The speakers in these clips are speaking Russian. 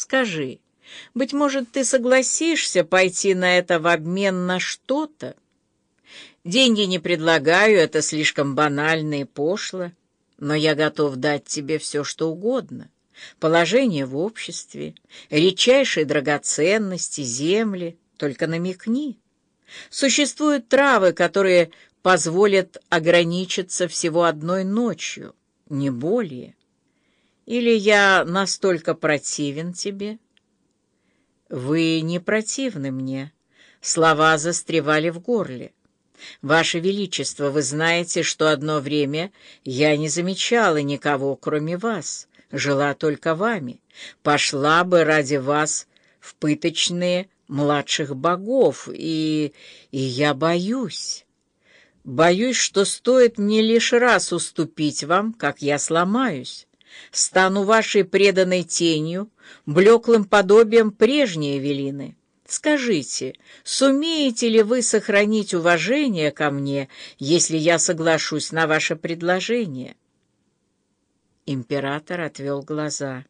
Скажи, быть может, ты согласишься пойти на это в обмен на что-то? Деньги не предлагаю, это слишком банально и пошло, но я готов дать тебе все, что угодно. Положение в обществе, редчайшие драгоценности, земли, только намекни. Существуют травы, которые позволят ограничиться всего одной ночью, не более. Или я настолько противен тебе? Вы не противны мне. Слова застревали в горле. Ваше Величество, вы знаете, что одно время я не замечала никого, кроме вас, жила только вами, пошла бы ради вас в пыточные младших богов, и... и я боюсь. Боюсь, что стоит мне лишь раз уступить вам, как я сломаюсь. Стану вашей преданной тенью, блеклым подобием прежней Эвелины. Скажите, сумеете ли вы сохранить уважение ко мне, если я соглашусь на ваше предложение?» Император отвел глаза.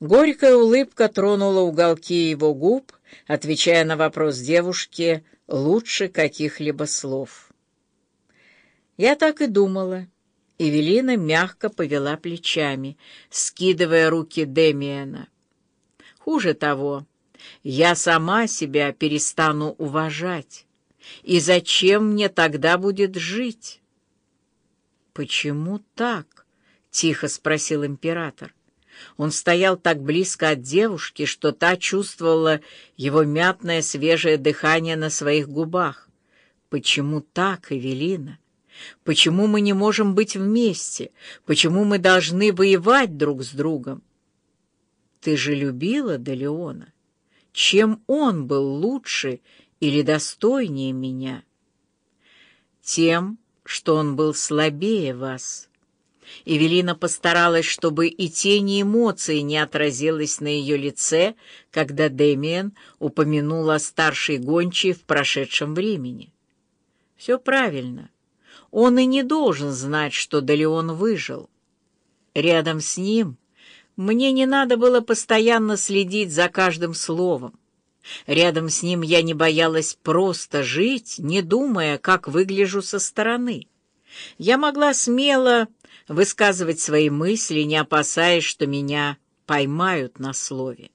Горькая улыбка тронула уголки его губ, отвечая на вопрос девушки лучше каких-либо слов. «Я так и думала». Эвелина мягко повела плечами, скидывая руки Демиена. «Хуже того, я сама себя перестану уважать. И зачем мне тогда будет жить?» «Почему так?» — тихо спросил император. Он стоял так близко от девушки, что та чувствовала его мятное свежее дыхание на своих губах. «Почему так, Эвелина? Почему мы не можем быть вместе? Почему мы должны воевать друг с другом?» «Ты же любила Делеона. Чем он был лучше или достойнее меня?» «Тем, что он был слабее вас». Эвелина постаралась, чтобы и тени эмоций не отразилось на ее лице, когда Дэмиен упомянул о старшей гончей в прошедшем времени. Все правильно. Он и не должен знать, что Далеон выжил. Рядом с ним мне не надо было постоянно следить за каждым словом. Рядом с ним я не боялась просто жить, не думая, как выгляжу со стороны. Я могла смело высказывать свои мысли, не опасаясь, что меня поймают на слове,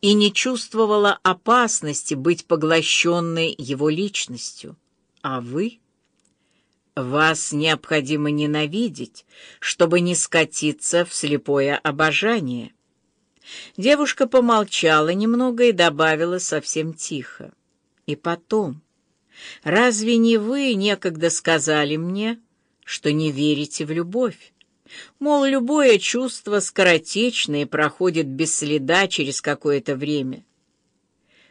и не чувствовала опасности быть поглощенной его личностью. А вы? Вас необходимо ненавидеть, чтобы не скатиться в слепое обожание. Девушка помолчала немного и добавила совсем тихо. И потом, разве не вы некогда сказали мне, что не верите в любовь. Мол, любое чувство скоротечно и проходит без следа через какое-то время.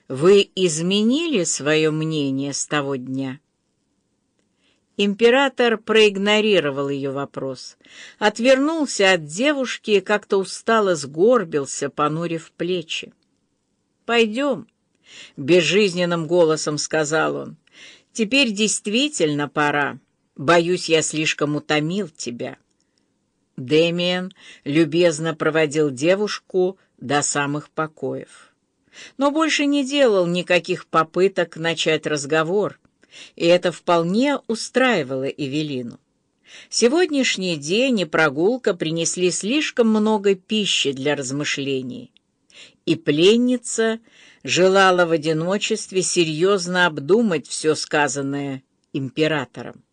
Вы изменили свое мнение с того дня? Император проигнорировал ее вопрос, отвернулся от девушки и как-то устало сгорбился, понурив плечи. «Пойдем», — безжизненным голосом сказал он, — «теперь действительно пора». Боюсь, я слишком утомил тебя». Дэмиен любезно проводил девушку до самых покоев. Но больше не делал никаких попыток начать разговор, и это вполне устраивало Эвелину. Сегодняшний день и прогулка принесли слишком много пищи для размышлений, и пленница желала в одиночестве серьезно обдумать все сказанное императором.